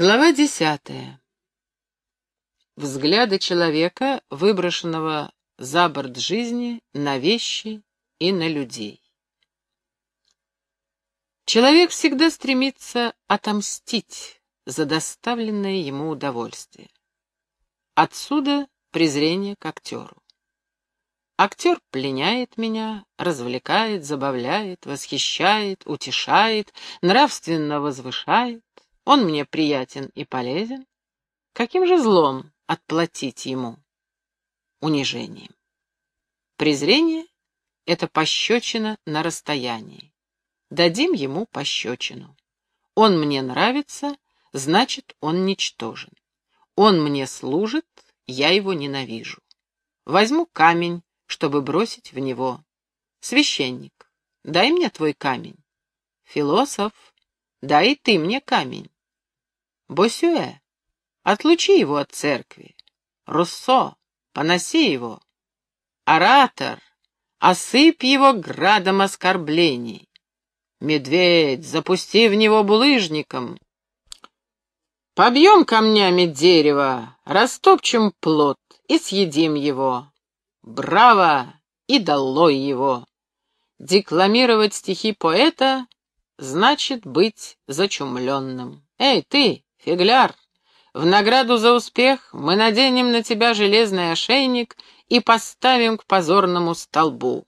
Глава десятая. Взгляды человека, выброшенного за борт жизни, на вещи и на людей. Человек всегда стремится отомстить за доставленное ему удовольствие. Отсюда презрение к актеру. Актер пленяет меня, развлекает, забавляет, восхищает, утешает, нравственно возвышает. Он мне приятен и полезен. Каким же злом отплатить ему? Унижением. Презрение — это пощечина на расстоянии. Дадим ему пощечину. Он мне нравится, значит, он ничтожен. Он мне служит, я его ненавижу. Возьму камень, чтобы бросить в него. Священник, дай мне твой камень. Философ, дай ты мне камень. Босюэ, отлучи его от церкви. Руссо, поноси его. Оратор, осыпь его градом оскорблений. Медведь, запусти в него булыжником. Побьем камнями дерево, растопчем плод и съедим его. Браво! И долой его! Декламировать стихи поэта значит быть зачумленным. Эй, ты, фигляр, в награду за успех мы наденем на тебя железный ошейник и поставим к позорному столбу.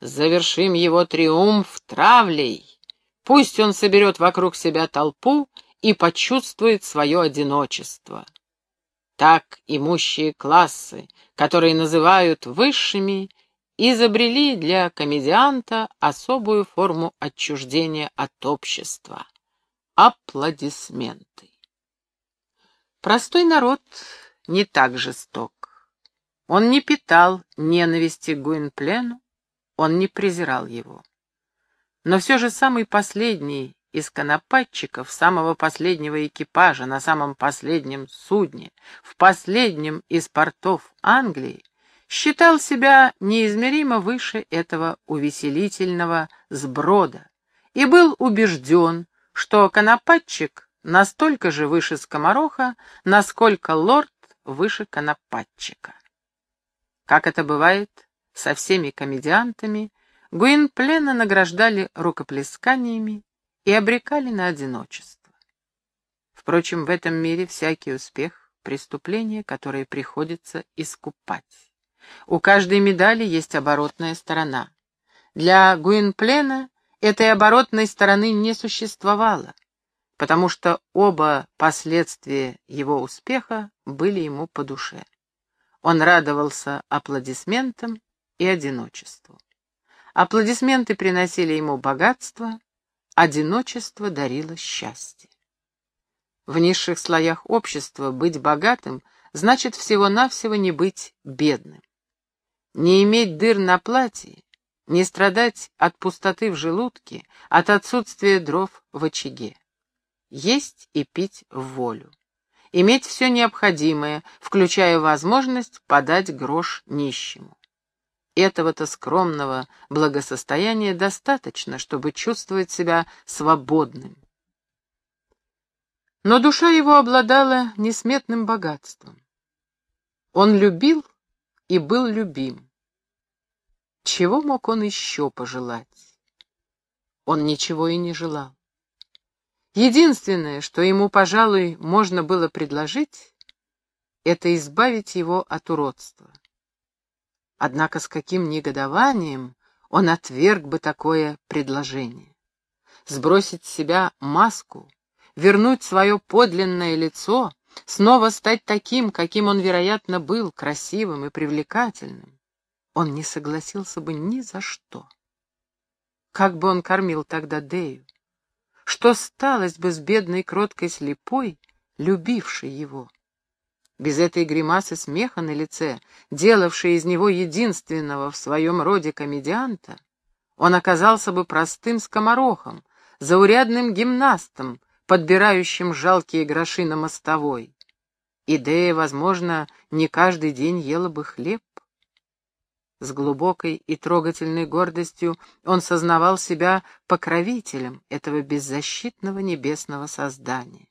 Завершим его триумф травлей. Пусть он соберет вокруг себя толпу и почувствует свое одиночество. Так имущие классы, которые называют высшими, изобрели для комедианта особую форму отчуждения от общества — аплодисменты. Простой народ не так жесток. Он не питал ненависти к Гуинплену, он не презирал его. Но все же самый последний из конопатчиков самого последнего экипажа на самом последнем судне, в последнем из портов Англии, считал себя неизмеримо выше этого увеселительного сброда и был убежден, что конопатчик настолько же выше скомороха, насколько лорд выше конопатчика. Как это бывает со всеми комедиантами, Гуинплена награждали рукоплесканиями и обрекали на одиночество. Впрочем, в этом мире всякий успех — преступление, которое приходится искупать. У каждой медали есть оборотная сторона. Для Гуинплена этой оборотной стороны не существовало, потому что оба последствия его успеха были ему по душе. Он радовался аплодисментам и одиночеству. Аплодисменты приносили ему богатство, Одиночество дарило счастье. В низших слоях общества быть богатым значит всего-навсего не быть бедным. Не иметь дыр на платье, не страдать от пустоты в желудке, от отсутствия дров в очаге. Есть и пить в волю. Иметь все необходимое, включая возможность подать грош нищему. Этого-то скромного благосостояния достаточно, чтобы чувствовать себя свободным. Но душа его обладала несметным богатством. Он любил и был любим. Чего мог он еще пожелать? Он ничего и не желал. Единственное, что ему, пожалуй, можно было предложить, это избавить его от уродства. Однако с каким негодованием он отверг бы такое предложение. Сбросить с себя маску, вернуть свое подлинное лицо, снова стать таким, каким он, вероятно, был, красивым и привлекательным. Он не согласился бы ни за что. Как бы он кормил тогда Дею? Что сталось бы с бедной кроткой слепой, любившей его? Без этой гримасы смеха на лице, делавшей из него единственного в своем роде комедианта, он оказался бы простым скоморохом, заурядным гимнастом, подбирающим жалкие гроши на мостовой. Идея, возможно, не каждый день ела бы хлеб. С глубокой и трогательной гордостью он сознавал себя покровителем этого беззащитного небесного создания.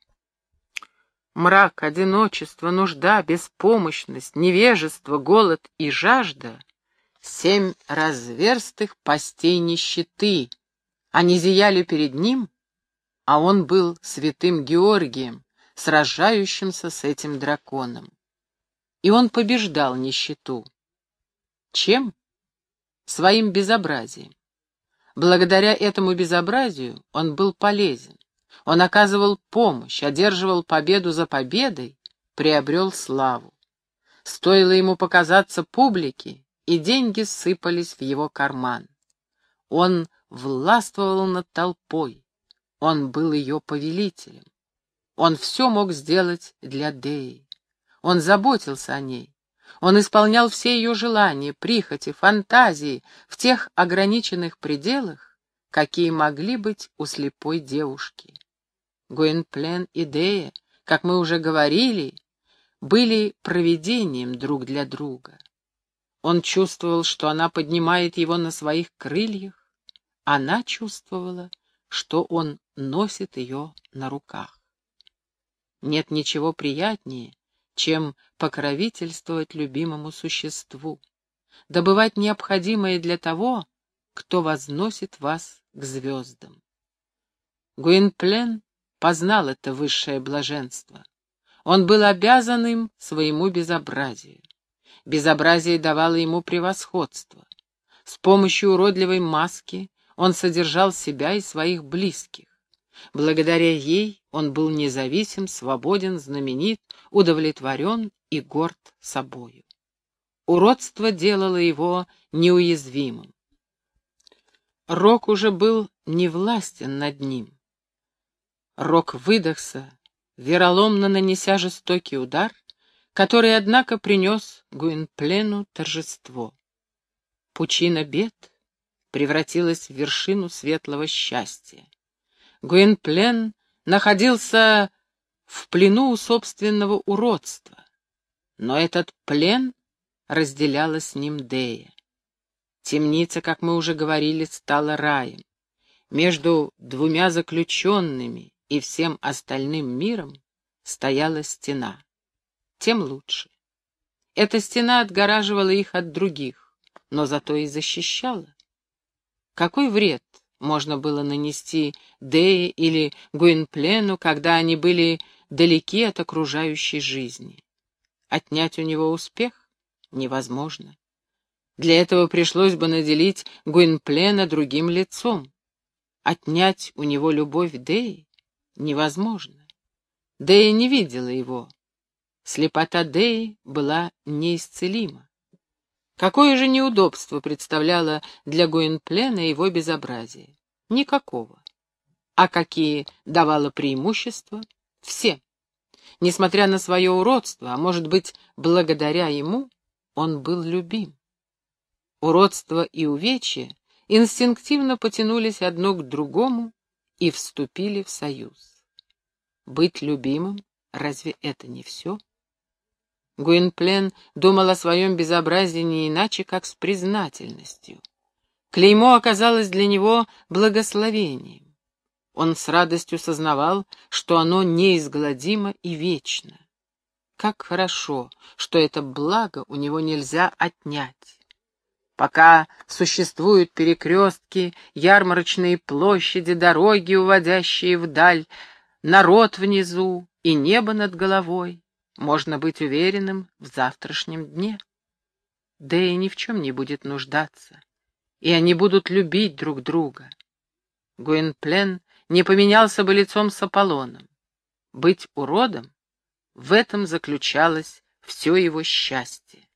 Мрак, одиночество, нужда, беспомощность, невежество, голод и жажда — семь разверстых постей нищеты. Они зияли перед ним, а он был святым Георгием, сражающимся с этим драконом. И он побеждал нищету. Чем? Своим безобразием. Благодаря этому безобразию он был полезен. Он оказывал помощь, одерживал победу за победой, приобрел славу. Стоило ему показаться публике, и деньги сыпались в его карман. Он властвовал над толпой, он был ее повелителем. Он все мог сделать для Деи. Он заботился о ней. Он исполнял все ее желания, прихоти, фантазии в тех ограниченных пределах, какие могли быть у слепой девушки. Гуэнплен и Дея, как мы уже говорили, были провидением друг для друга. Он чувствовал, что она поднимает его на своих крыльях, она чувствовала, что он носит ее на руках. Нет ничего приятнее, чем покровительствовать любимому существу, добывать необходимое для того, кто возносит вас к звездам. Гуинплен познал это высшее блаженство. Он был обязан им своему безобразию. Безобразие давало ему превосходство. С помощью уродливой маски он содержал себя и своих близких. Благодаря ей он был независим, свободен, знаменит, удовлетворен и горд собою. Уродство делало его неуязвимым. Рок уже был невластен над ним. Рок выдохся, вероломно нанеся жестокий удар, который, однако, принес Гуинплену торжество. Пучина бед превратилась в вершину светлого счастья. Гуинплен находился в плену у собственного уродства, но этот плен разделяла с ним Дея. Темница, как мы уже говорили, стала раем. Между двумя заключенными и всем остальным миром стояла стена. Тем лучше. Эта стена отгораживала их от других, но зато и защищала. Какой вред можно было нанести Дее или Гуинплену, когда они были далеки от окружающей жизни? Отнять у него успех невозможно. Для этого пришлось бы наделить Гуинплена другим лицом. Отнять у него любовь Деи невозможно. Дея не видела его. Слепота Деи была неисцелима. Какое же неудобство представляло для Гуинплена его безобразие? Никакого. А какие давало преимущества? Все. Несмотря на свое уродство, а может быть, благодаря ему, он был любим. Уродство и увечье инстинктивно потянулись одно к другому и вступили в союз. Быть любимым, разве это не все? Гуинплен думал о своем безобразии не иначе, как с признательностью. Клеймо оказалось для него благословением. Он с радостью сознавал, что оно неизгладимо и вечно. Как хорошо, что это благо у него нельзя отнять. Пока существуют перекрестки, ярмарочные площади, дороги, уводящие вдаль, народ внизу и небо над головой, можно быть уверенным в завтрашнем дне. Да и ни в чем не будет нуждаться, и они будут любить друг друга. Гуинплен не поменялся бы лицом с Аполлоном. Быть уродом — в этом заключалось все его счастье.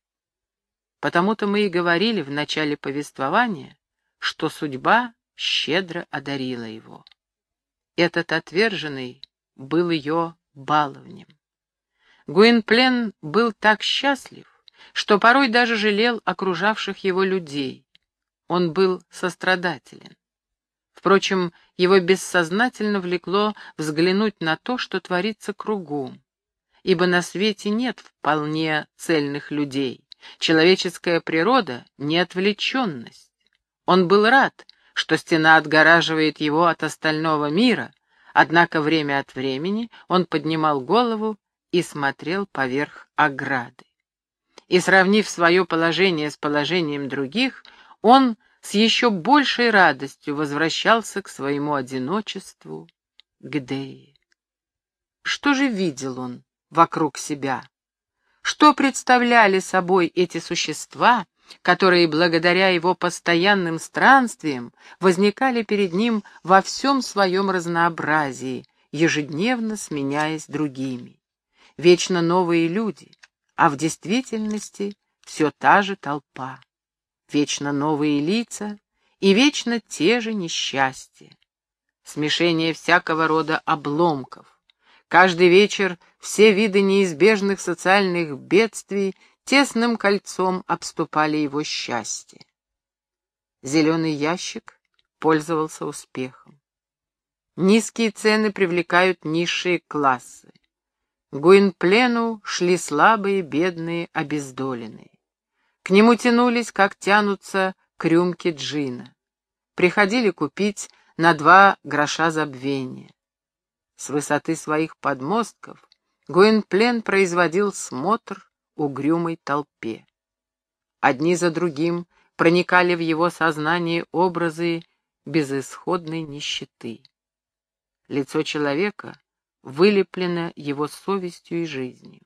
Потому-то мы и говорили в начале повествования, что судьба щедро одарила его. Этот отверженный был ее баловнем. Гуинплен был так счастлив, что порой даже жалел окружавших его людей. Он был сострадателен. Впрочем, его бессознательно влекло взглянуть на то, что творится кругом, ибо на свете нет вполне цельных людей. Человеческая природа — не отвлеченность. Он был рад, что стена отгораживает его от остального мира, однако время от времени он поднимал голову и смотрел поверх ограды. И, сравнив свое положение с положением других, он с еще большей радостью возвращался к своему одиночеству, к Дее. Что же видел он вокруг себя? Что представляли собой эти существа, которые благодаря его постоянным странствиям возникали перед ним во всем своем разнообразии, ежедневно сменяясь другими? Вечно новые люди, а в действительности все та же толпа. Вечно новые лица и вечно те же несчастья. Смешение всякого рода обломков, Каждый вечер все виды неизбежных социальных бедствий тесным кольцом обступали его счастье. Зеленый ящик пользовался успехом. Низкие цены привлекают низшие классы. Гуинплену шли слабые, бедные, обездоленные. К нему тянулись, как тянутся к рюмке джина. Приходили купить на два гроша забвения. С высоты своих подмостков Гуинплен производил смотр угрюмой толпе. Одни за другим проникали в его сознание образы безысходной нищеты. Лицо человека вылеплено его совестью и жизнью.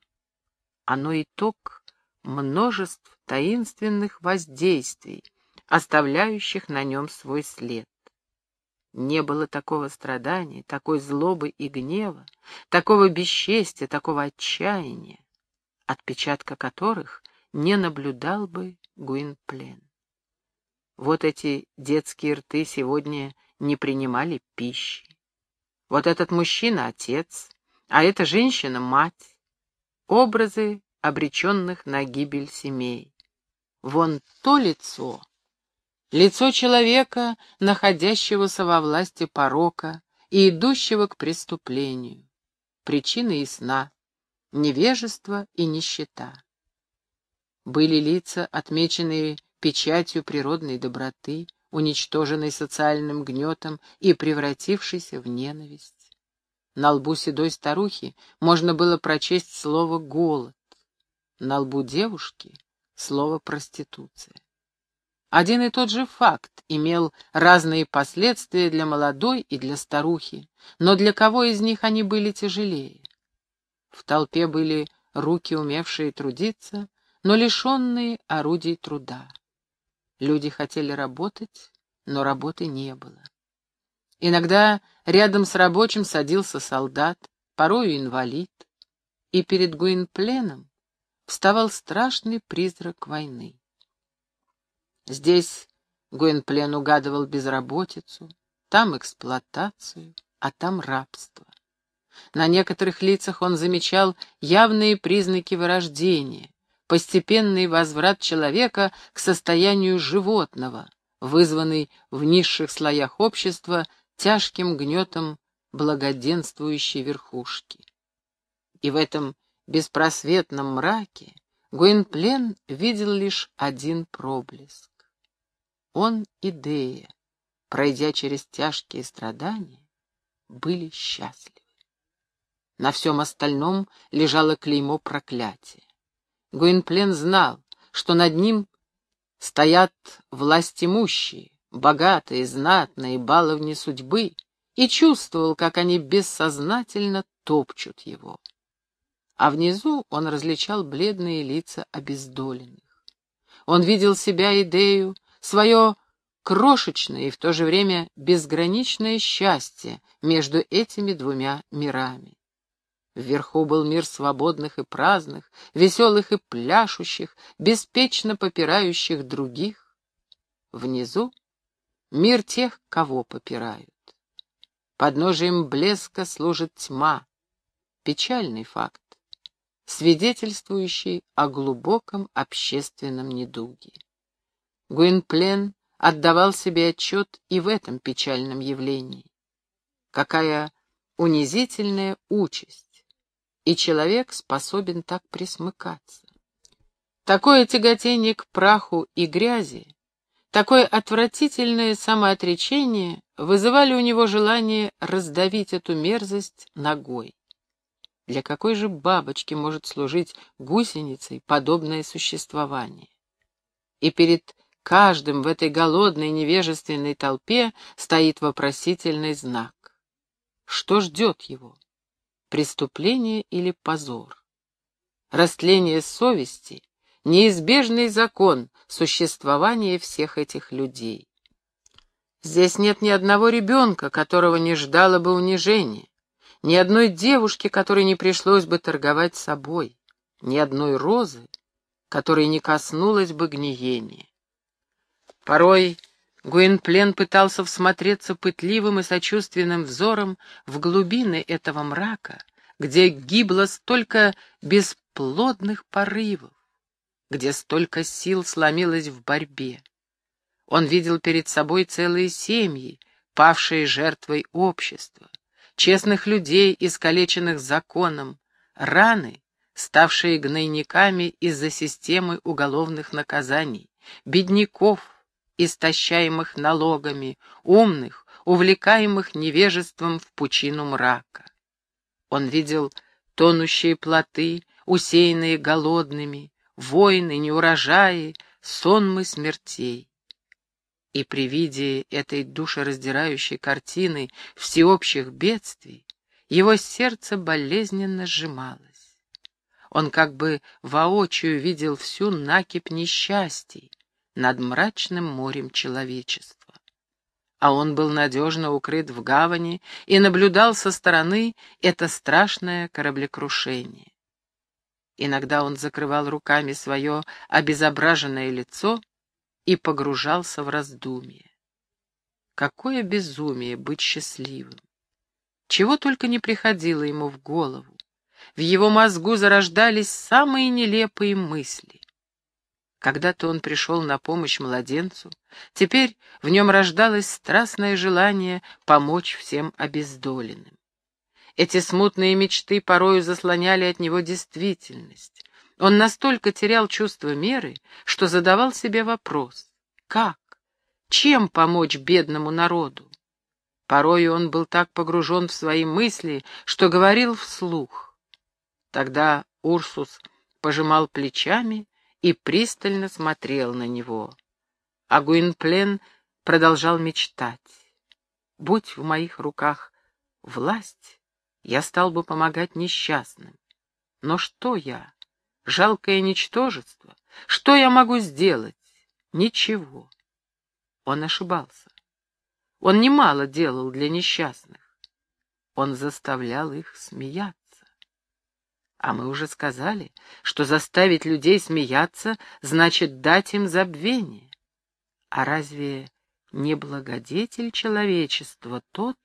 Оно итог множеств таинственных воздействий, оставляющих на нем свой след. Не было такого страдания, такой злобы и гнева, такого бесчестия, такого отчаяния, отпечатка которых не наблюдал бы Гуинплен. Вот эти детские рты сегодня не принимали пищи. Вот этот мужчина — отец, а эта женщина — мать. Образы обреченных на гибель семей. Вон то лицо Лицо человека, находящегося во власти порока и идущего к преступлению. Причина ясна — невежество и нищета. Были лица, отмеченные печатью природной доброты, уничтоженной социальным гнетом и превратившейся в ненависть. На лбу седой старухи можно было прочесть слово «голод», на лбу девушки — слово «проституция». Один и тот же факт имел разные последствия для молодой и для старухи, но для кого из них они были тяжелее? В толпе были руки, умевшие трудиться, но лишенные орудий труда. Люди хотели работать, но работы не было. Иногда рядом с рабочим садился солдат, порою инвалид, и перед Гуинпленом вставал страшный призрак войны. Здесь Гуинплен угадывал безработицу, там эксплуатацию, а там рабство. На некоторых лицах он замечал явные признаки вырождения, постепенный возврат человека к состоянию животного, вызванный в низших слоях общества тяжким гнетом благоденствующей верхушки. И в этом беспросветном мраке Гуинплен видел лишь один проблеск. Он и Дея, пройдя через тяжкие страдания, были счастливы. На всем остальном лежало клеймо проклятия. Гуинплен знал, что над ним стоят власть имущие, богатые, знатные, баловни судьбы, и чувствовал, как они бессознательно топчут его. А внизу он различал бледные лица обездоленных. Он видел себя идею свое крошечное и в то же время безграничное счастье между этими двумя мирами. Вверху был мир свободных и праздных, веселых и пляшущих, беспечно попирающих других. Внизу — мир тех, кого попирают. Подножием блеска служит тьма, печальный факт, свидетельствующий о глубоком общественном недуге. Гуинплен отдавал себе отчет и в этом печальном явлении. Какая унизительная участь, и человек способен так присмыкаться. Такое тяготение к праху и грязи, такое отвратительное самоотречение вызывали у него желание раздавить эту мерзость ногой. Для какой же бабочки может служить гусеницей подобное существование? И перед каждым в этой голодной невежественной толпе стоит вопросительный знак. Что ждет его? Преступление или позор? Растление совести — неизбежный закон существования всех этих людей. Здесь нет ни одного ребенка, которого не ждало бы унижения. Ни одной девушки, которой не пришлось бы торговать собой, ни одной розы, которой не коснулось бы гниения. Порой Гуинплен пытался всмотреться пытливым и сочувственным взором в глубины этого мрака, где гибло столько бесплодных порывов, где столько сил сломилось в борьбе. Он видел перед собой целые семьи, павшие жертвой общества честных людей, искалеченных законом, раны, ставшие гнойниками из-за системы уголовных наказаний, бедняков, истощаемых налогами, умных, увлекаемых невежеством в пучину мрака. Он видел тонущие плоты, усеянные голодными, войны, неурожаи, сонмы смертей. И при виде этой душераздирающей картины всеобщих бедствий его сердце болезненно сжималось. Он как бы воочию видел всю накипь несчастий над мрачным морем человечества. А он был надежно укрыт в гавани и наблюдал со стороны это страшное кораблекрушение. Иногда он закрывал руками свое обезображенное лицо и погружался в раздумье. Какое безумие быть счастливым! Чего только не приходило ему в голову. В его мозгу зарождались самые нелепые мысли. Когда-то он пришел на помощь младенцу, теперь в нем рождалось страстное желание помочь всем обездоленным. Эти смутные мечты порою заслоняли от него действительность. Он настолько терял чувство меры, что задавал себе вопрос «Как? Чем помочь бедному народу?» Порою он был так погружен в свои мысли, что говорил вслух. Тогда Урсус пожимал плечами и пристально смотрел на него. А Гуинплен продолжал мечтать. «Будь в моих руках власть, я стал бы помогать несчастным. Но что я? жалкое ничтожество. Что я могу сделать? Ничего. Он ошибался. Он немало делал для несчастных. Он заставлял их смеяться. А мы уже сказали, что заставить людей смеяться значит дать им забвение. А разве не благодетель человечества тот,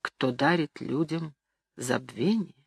кто дарит людям забвение?